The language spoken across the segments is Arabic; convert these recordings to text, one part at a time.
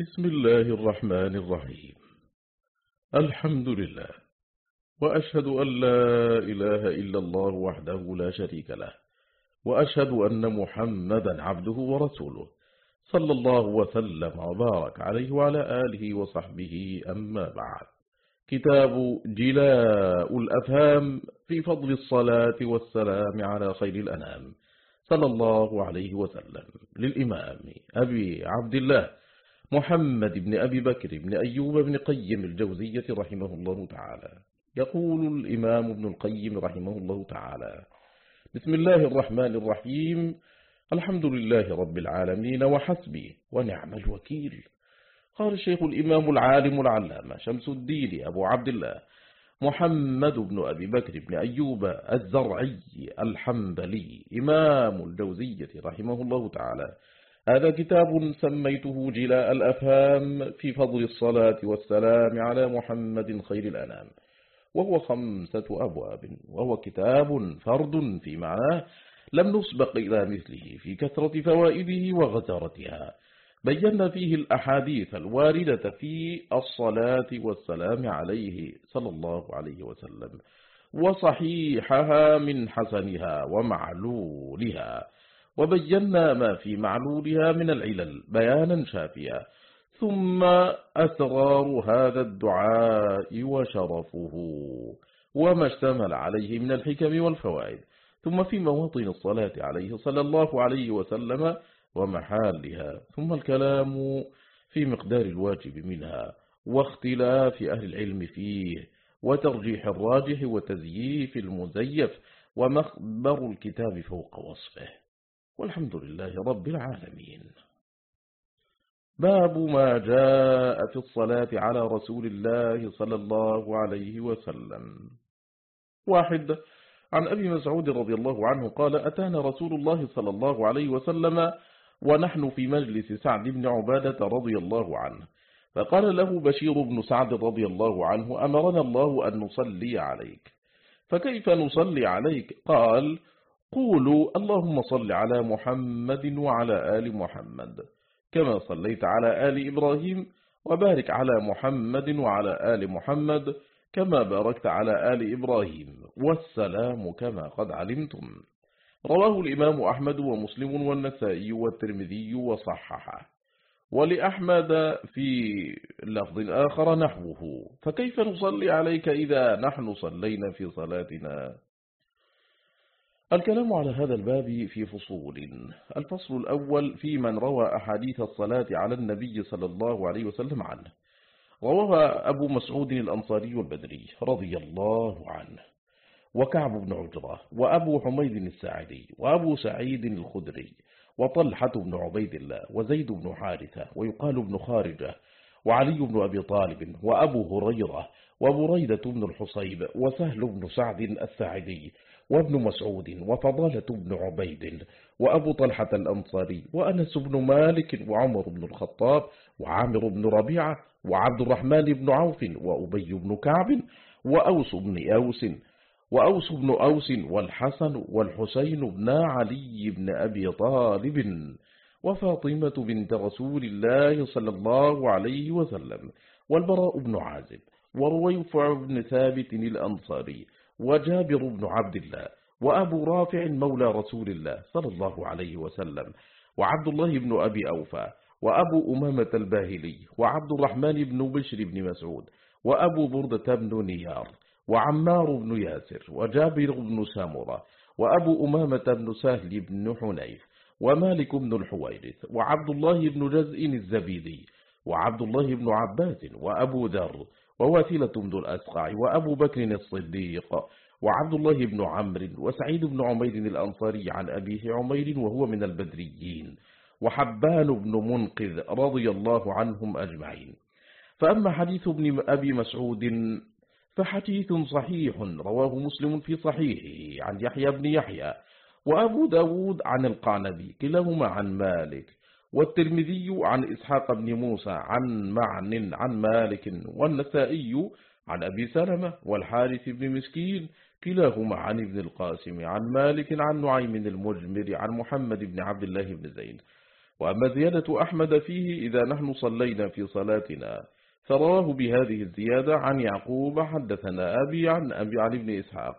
بسم الله الرحمن الرحيم. الحمد لله. وأشهد أن لا إله إلا الله وحده لا شريك له. وأشهد أن محمدا عبده ورسوله. صلى الله وسلم وبارك عليه وعلى آله وصحبه أما بعد. كتاب جلاء الأفهام في فضل الصلاة والسلام على خير الأنام. صلى الله عليه وسلم للإمام أبي عبد الله. محمد بن أبي بكر بن أيوب بن قيم الجوزية رحمه الله تعالى. يقول الإمام ابن القيم رحمه الله تعالى بسم الله الرحمن الرحيم. الحمد لله رب العالمين وحسبي ونعم الوكيل. قال الشيخ الإمام العالم العلامة شمس الدين أبو عبد الله محمد بن أبي بكر بن أيوب الزرعي الحنبلي إمام الجوزية رحمه الله تعالى. هذا كتاب سميته جلاء الأفهام في فضل الصلاة والسلام على محمد خير الأنام. وهو خمسة أبواب وهو كتاب فرد في معناه لم نسبق إلى مثله في كثرة فوائده وغزارتها. بينا فيه الأحاديث الواردة في الصلاة والسلام عليه صلى الله عليه وسلم وصحيحها من حسنها ومعلولها. وبينا ما في معلولها من العلل بيانا شافيا. ثم أسرار هذا الدعاء وشرفه وما اشتمل عليه من الحكم والفوائد. ثم في مواطن الصلاة عليه صلى الله عليه وسلم ومحالها. ثم الكلام في مقدار الواجب منها واختلاف أهل العلم فيه وترجيح الراجح وتزييف المزيف ومخبر الكتاب فوق وصفه. والحمد لله رب العالمين. باب ما جاء في الصلاة على رسول الله صلى الله عليه وسلم. واحد عن أبي مسعود رضي الله عنه قال أتانا رسول الله صلى الله عليه وسلم ونحن في مجلس سعد بن عبادة رضي الله عنه. فقال له بشير بن سعد رضي الله عنه أمرنا الله أن نصلي عليك. فكيف نصلي عليك؟ قال قولوا اللهم صل على محمد وعلى آل محمد كما صليت على آل إبراهيم وبارك على محمد وعلى آل محمد كما باركت على آل إبراهيم والسلام كما قد علمتم. رواه الإمام أحمد ومسلم والنسائي والترمذي وصححه. ولأحمد في لفظ آخر نحوه فكيف نصلي عليك إذا نحن صلينا في صلاتنا؟ الكلام على هذا الباب في فصول. الفصل الأول في من روى أحاديث الصلاة على النبي صلى الله عليه وسلم عنه. رواه أبو مسعود الأنصاري البدري رضي الله عنه. وكعب بن عجرة وأبو حميد الساعدي وأبو سعيد الخدري وطلحة بن عبيد الله وزيد بن حارثة ويقال بن خارجة وعلي بن أبي طالب وأبو هريرة وبريدة بن الحصيب وسهل بن سعد الساعدي وابن مسعود وفضالة بن عبيد وأبو طلحة الأنصاري وأنس بن مالك وعمر بن الخطاب وعامر بن ربيعة وعبد الرحمن بن عوف وأبي بن كعب وأوس بن أوس وأوس بن أوس والحسن والحسين بن علي بن أبي طالب وفاطمة بنت رسول الله صلى الله عليه وسلم والبراء بن عازب ورويفع بن ثابت الأنصاري وجابر بن عبد الله وأبو رافع مولى رسول الله صلى الله عليه وسلم وعبد الله بن أبي أوفى وأبو أمامة الباهلي وعبد الرحمن بن بشر بن مسعود وأبو بردة بن نيار وعمار بن ياسر وجابر بن سامرة وأبو أمامة بن سهل بن حنيف ومالك بن الحويرث وعبد الله بن جزء الزبيدي وعبد الله بن عباس وأبو ذر وواثلة بن الأسقع وأبو بكر الصديق وعبد الله بن عمرو وسعيد بن عمير الأنصاري عن أبيه عمير وهو من البدريين وحبان بن منقذ رضي الله عنهم أجمعين. فأما حديث ابن أبي مسعود فحديث صحيح رواه مسلم في صحيحه عن يحيى بن يحيى وأبو داود عن القعنبي كلاهما عن مالك. والترمذي عن إسحاق بن موسى عن معن عن مالك والنسائي عن أبي سلمة والحارث بن مسكين كلاهما عن ابن القاسم عن مالك عن نعيم المجمر عن محمد بن عبد الله بن زيد. وأما زيادة أحمد فيه إذا نحن صلينا في صلاتنا فرواه بهذه الزيادة عن يعقوب حدثنا أبي عن أبي عن ابن إسحاق.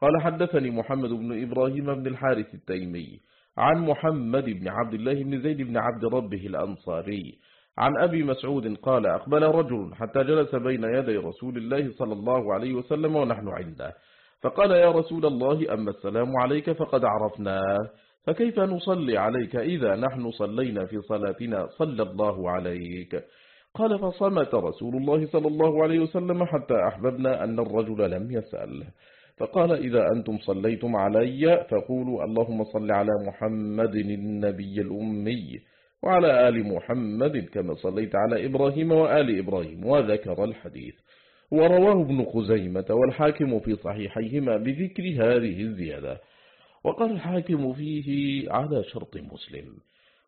قال حدثني محمد بن إبراهيم بن الحارث التيمي عن محمد بن عبد الله بن زيد بن عبد ربه الأنصاري. عن أبي مسعود قال أقبل رجل حتى جلس بين يدي رسول الله صلى الله عليه وسلم ونحن عنده. فقال يا رسول الله أما السلام عليك فقد عرفناه فكيف نصلي عليك إذا نحن صلينا في صلاتنا؟ صلى الله عليك. قال فصمت رسول الله صلى الله عليه وسلم حتى أحببنا أن الرجل لم يسأل. فقال إذا أنتم صليتم علي فقولوا اللهم صل على محمد النبي الأمي وعلى آل محمد كما صليت على إبراهيم وآل إبراهيم وذكر الحديث. ورواه ابن خزيمة والحاكم في صحيحيهما بذكر هذه الزيادة. وقال الحاكم فيه على شرط مسلم.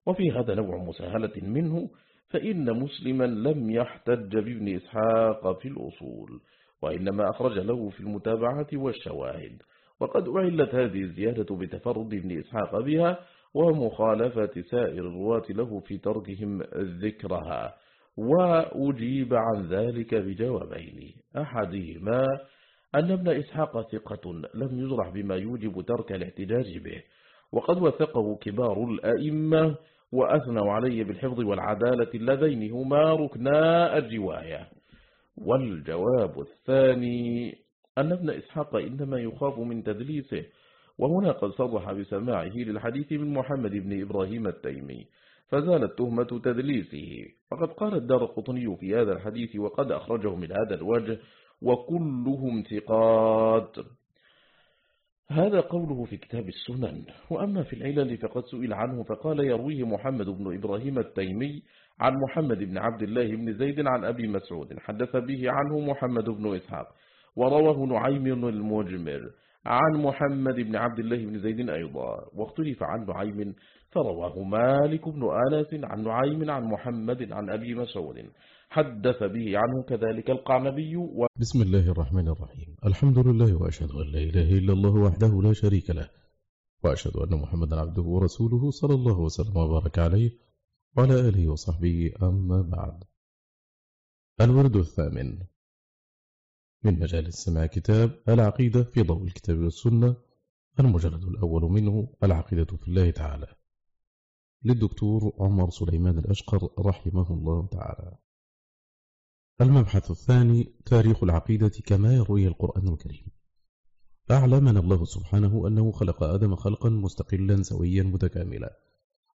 وفي هذا نوع مساهلة منه فإن مسلما لم يحتج بابن إسحاق في الأصول. وإنما أخرج له في المتابعة والشواهد. وقد أعلت هذه الزيادة بتفرد ابن إسحاق بها ومخالفة سائر الرواة له في تركهم ذكرها. وأجيب عن ذلك بجوابين. أحدهما أن ابن إسحاق ثقة لم يجرح بما يوجب ترك الاحتجاج به وقد وثقه كبار الأئمة وأثنوا عليه بالحفظ والعدالة اللذين هما ركنا الرواية. والجواب الثاني أن ابن إسحاق إنما يخاف من تدليسه. وهنا قد صرح بسماعه للحديث من محمد بن إبراهيم التيمي فزالت تهمة تدليسه. فقد قال الدار القطني في هذا الحديث وقد أخرجه من هذا الوجه وكلهم ثقات. هذا قوله في كتاب السنن. وأما في العلل فقد سئل عنه فقال يرويه محمد بن إبراهيم التيمي عن محمد بن عبد الله بن زيد عن أبي مسعود حدث به عنه محمد بن إسحاق ورواه نعيم المجمر عن محمد بن عبد الله بن زيد أيضا واختلف عن نعيم فرواه مالك بن آنس عن نعيم عن محمد عن أبي مسعود حدث به عنه كذلك القعنبي و... بسم الله الرحمن الرحيم. الحمد لله وأشهد أن لا إله إلا الله وحده لا شريك له وأشهد أن محمدا عبده ورسوله صلى الله وسلم وبارك عليه. وعلى آله وصحبه أما بعد. الورد الثامن. من مجال السماع كتاب العقيدة في ضوء الكتاب والسنة المجلد الأول منه العقيدة في الله تعالى. للدكتور عمر سليمان الأشقر رحمه الله تعالى. المبحث الثاني تاريخ العقيدة كما يروي القرآن الكريم. أعلمنا الله سبحانه أنه خلق آدم خلقا مستقلا سويا متكاملا.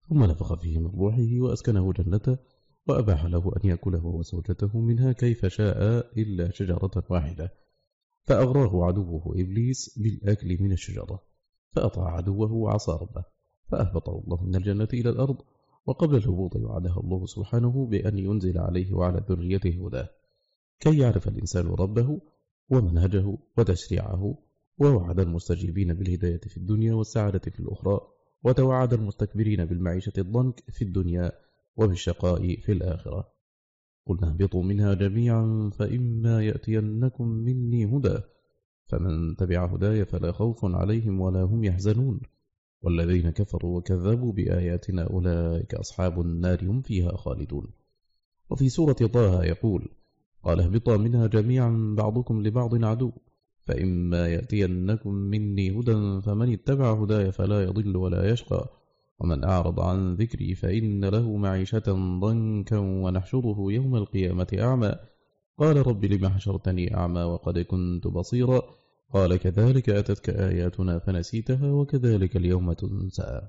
ثم نفخ فيه من روحه وأسكنه جنته وأباح له أن يأكل هو وزوجته منها كيف شاء إلا شجرة واحدة. فأغراه عدوه إبليس بالأكل من الشجرة فأطاع عدوه وعصى ربه فأهبطه الله من الجنة إلى الأرض وقبل الهبوط وعدها الله سبحانه بأن ينزل عليه وعلى ذريته هداه كي يعرف الإنسان ربه ومنهجه وتشريعه ووعد المستجيبين بالهداية في الدنيا والسعادة في الأخرى وتوعد المستكبرين بالمعيشة الضنك في الدنيا وبالشقاء في الآخرة. قلنا اهبطوا منها جميعا فإما يأتينكم مني هدى. فمن تبع هداي فلا خوف عليهم ولا هم يحزنون. والذين كفروا وكذبوا بآياتنا أولئك أصحاب النار هم فيها خالدون. وفي سورة طه يقول قال اهبطا منها جميعا بعضكم لبعض عدو. فإما يأتينكم مني هدى فمن اتبع هداي فلا يضل ولا يشقى. ومن أعرض عن ذكري فإن له معيشة ضنكا ونحشره يوم القيامة أعمى. قال رب لم حشرتني أعمى وقد كنت بصيرا. قال كذلك أتتك آياتنا فنسيتها وكذلك اليوم تنسى.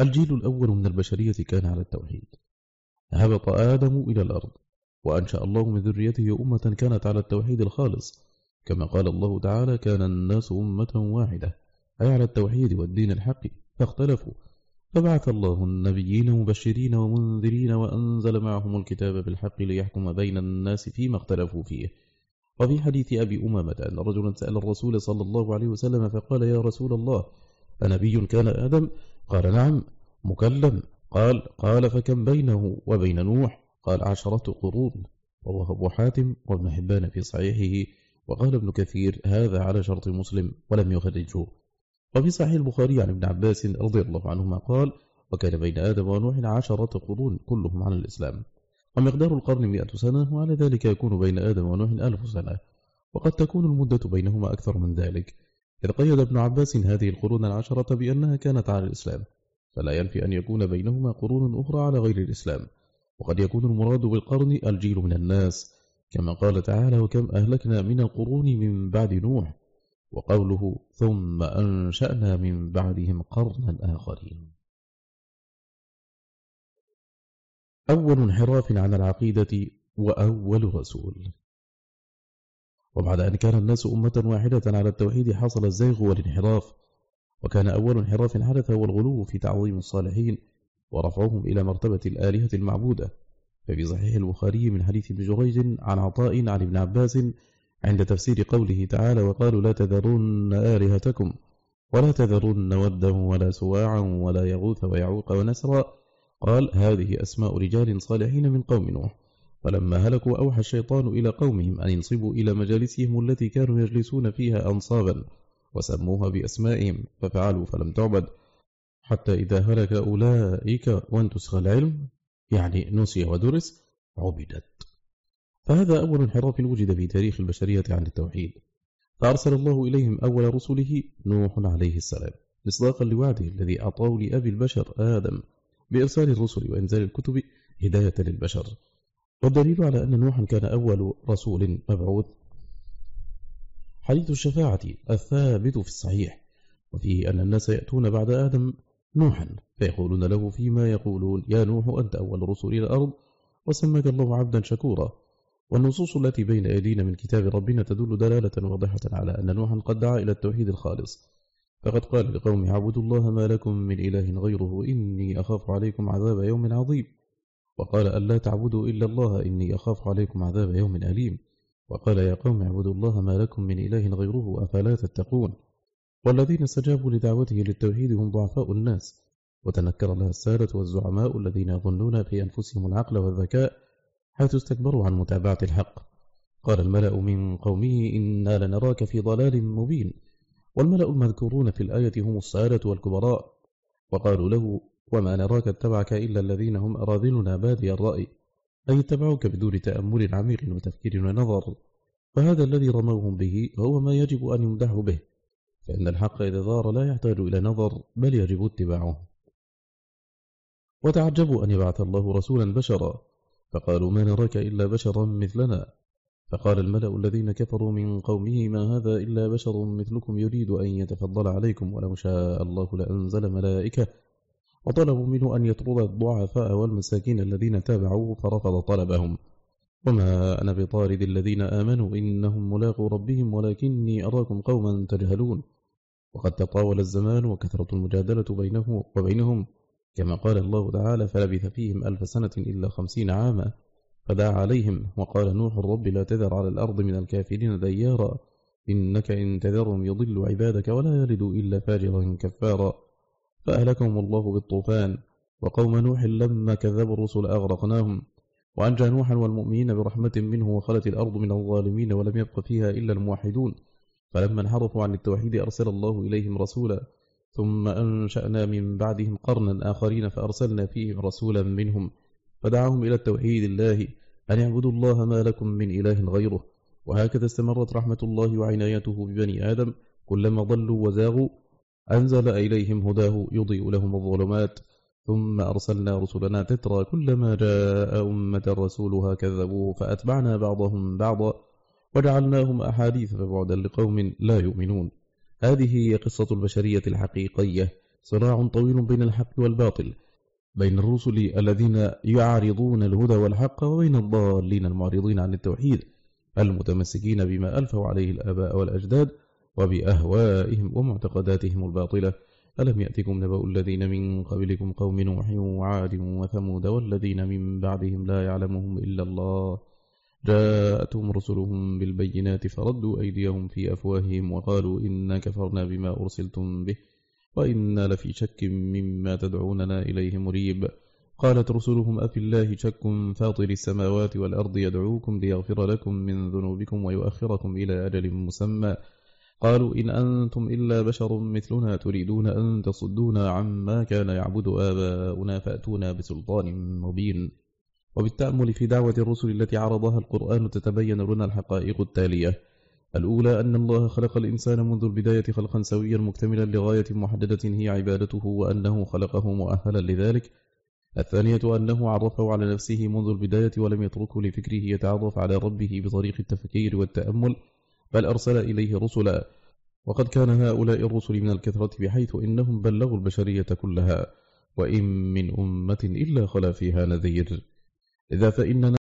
الجيل الأول من البشرية كان على التوحيد. هبط آدم إلى الأرض. وأنشأ الله من ذريته أمة كانت على التوحيد الخالص. كما قال الله تعالى كان الناس أمة واحدة أي على التوحيد والدين الحق فاختلفوا. فبعث الله النبيين مبشرين ومنذرين وأنزل معهم الكتاب بالحق ليحكم بين الناس فيما اختلفوا فيه. وفي حديث أبي أمامة أن رجلا سأل الرسول صلى الله عليه وسلم فقال يا رسول الله أنبي كان آدم؟ قال نعم. مكلم قال قال فكم بينه وبين نوح؟ قال عشرة قرون. رواه أبو حاتم وابن حبان في صحيحه. وقال ابن كثير هذا على شرط مسلم ولم يخرجه. وفي صحيح البخاري عن ابن عباس رضي الله عنهما قال وكان بين آدم ونوح عشرة قرون كلهم على الإسلام. ومقدار القرن مئة سنة وعلى ذلك يكون بين آدم ونوح ألف سنة. وقد تكون المدة بينهما أكثر من ذلك. إذ قيد ابن عباس هذه القرون العشرة بأنها كانت على الإسلام. فلا ينفي أن يكون بينهما قرون أخرى على غير الإسلام. وقد يكون المراد بالقرن الجيل من الناس كما قال تعالى وكم أهلكنا من القرون من بعد نوح وقوله ثم أنشأنا من بعدهم قرنا آخرين أول انحراف عن العقيدة وأول رسول. وبعد أن كان الناس أمة واحدة على التوحيد حصل الزيغ والانحراف وكان أول انحراف حدث هو الغلو في تعظيم الصالحين ورفعهم إلى مرتبة الآلهة المعبودة. ففي صحيح البخاري من حديث ابن جريج عن عطاء عن ابن عباس عند تفسير قوله تعالى وقالوا لا تذرون آلهتكم ولا تذرون ودا ولا سواعا ولا يغوث ويعوق ونسرا. قال هذه أسماء رجال صالحين من قوم نوح. فلما هلكوا أوحى الشيطان إلى قومهم أن ينصبوا إلى مجالسهم التي كانوا يجلسون فيها أنصابا وسموها بأسمائهم. ففعلوا فلم تعبد. حتى إذا هلك أولئك وانتسخ العلم يعني نسي ودرس عبدت. فهذا أول انحراف وجد في تاريخ البشرية عن التوحيد. فأرسل الله إليهم أول رسله نوح عليه السلام مصداقا لوعده الذي أعطاه لأبي البشر آدم بإرسال الرسل وإنزال الكتب هداية للبشر. والدليل على أن نوحا كان أول رسول مبعوث. حديث الشفاعة الثابت في الصحيح وفيه أن الناس يأتون بعد آدم نوحا فيقولون له فيما يقولون يا نوح أنت أول رسول الأرض وسمك الله عبدا شكورا. والنصوص التي بين أيدينا من كتاب ربنا تدل دلالة واضحة على أن نوحا قد دعا إلى التوحيد الخالص. فقد قال لقوم اعبدوا الله ما لكم من إله غيره إني أخاف عليكم عذاب يوم عظيم. وقال ألا تعبدوا إلا الله إني أخاف عليكم عذاب يوم أليم. وقال يا قوم اعبدوا الله ما لكم من إله غيره أفلا تتقون؟ والذين استجابوا لدعوته للتوحيد هم ضعفاء الناس. وتنكر لها السادة والزعماء الذين يظنون في أنفسهم العقل والذكاء حيث استكبروا عن متابعة الحق. قال الملأ من قومه إنا لنراك في ضلال مبين. والملأ المذكورون في الآية هم السادة والكبراء. وقالوا له وما نراك اتبعك إلا الذين هم أراذلنا بادي الرأي. أي اتبعوك بدون تأمل عميق وتفكير ونظر. فهذا الذي رموهم به هو ما يجب أن يمدحوا به. فإن الحق إذا ظهر لا يحتاج إلى نظر بل يجب اتباعه. وتعجبوا أن يبعث الله رسولا بشرا فقالوا ما نراك إلا بشرا مثلنا. فقال الملأ الذين كفروا من قومه ما هذا إلا بشر مثلكم يريد أن يتفضل عليكم ولو شاء الله لأنزل ملائكة. وطلبوا منه أن يطرد الضعفاء والمساكين الذين تابعوه فرفض طلبهم. وما أنا بطارد الذين آمنوا إنهم ملاقوا ربهم ولكني أراكم قوما تجهلون. وقد تطاول الزمان وكثرة المجادلة بينه وبينهم. كما قال الله تعالى فلبث فيهم ألف سنة إلا خمسين عاما فدعا عليهم. وقال نوح الرب لا تذر على الأرض من الكافرين ديارا. إنك إن تذرهم يضل عبادك ولا يلدوا إلا فاجرا كفارا. فأهلكهم الله بالطوفان. وقوم نوح لما كذبوا الرسل أغرقناهم. وأنجى نوحا والمؤمنين برحمة منه وخلت الأرض من الظالمين ولم يبق فيها إلا الموحدون. فلما انحرفوا عن التوحيد أرسل الله إليهم رسولا. ثم أنشأنا من بعدهم قرنا آخرين فأرسلنا فيهم رسولا منهم. فدعاهم إلى التوحيد الله أن يعبدوا الله ما لكم من إله غيره. وهكذا استمرت رحمة الله وعنايته ببني آدم. كلما ضلوا وزاغوا أنزل إليهم هداه يضيء لهم الظلمات. ثم أرسلنا رسلنا تترى كلما جاء أمة رسولها كذبوه فأتبعنا بعضهم بعضا وجعلناهم أحاديث فبعدا لقوم لا يؤمنون. هذه هي قصة البشرية الحقيقية. صراع طويل بين الحق والباطل بين الرسل الذين يعارضون الهدى والحق وبين الضالين المعرضين عن التوحيد المتمسكين بما ألفوا عليه الآباء والأجداد وبأهوائهم ومعتقداتهم الباطلة. ألم يأتكم نبأ الذين من قبلكم قوم نوح وعاد وثمود والذين من بعدهم لا يعلمهم إلا الله. جاءتهم رسلهم بالبينات فردوا أيديهم في أفواههم وقالوا إنا كفرنا بما أرسلتم به وإنا لفي شك مما تدعوننا إليه مريب. قالت رسلهم أفي الله شك فاطر السماوات والأرض يدعوكم ليغفر لكم من ذنوبكم ويؤخركم إلى أجل مسمى. قالوا إن أنتم إلا بشر مثلنا تريدون أن تصدونا عما كان يعبد آباؤنا فأتونا بسلطان مبين. وبالتأمل في دعوة الرسل التي عرضها القرآن تتبين لنا الحقائق التالية. الأولى أن الله خلق الإنسان منذ البداية خلقا سويا مكتملا لغاية محددة هي عبادته وأنه خلقه مؤهلا لذلك. الثانية أنه عرفه على نفسه منذ البداية ولم يتركه لفكره يتعرف على ربه بطريق التفكير والتأمل. بل أرسل إليه رسلا وقد كان هؤلاء الرسل من الكثرة بحيث إنهم بلغوا البشرية كلها وإن من أمة إلا خلا فيها نذير. إذا فإننا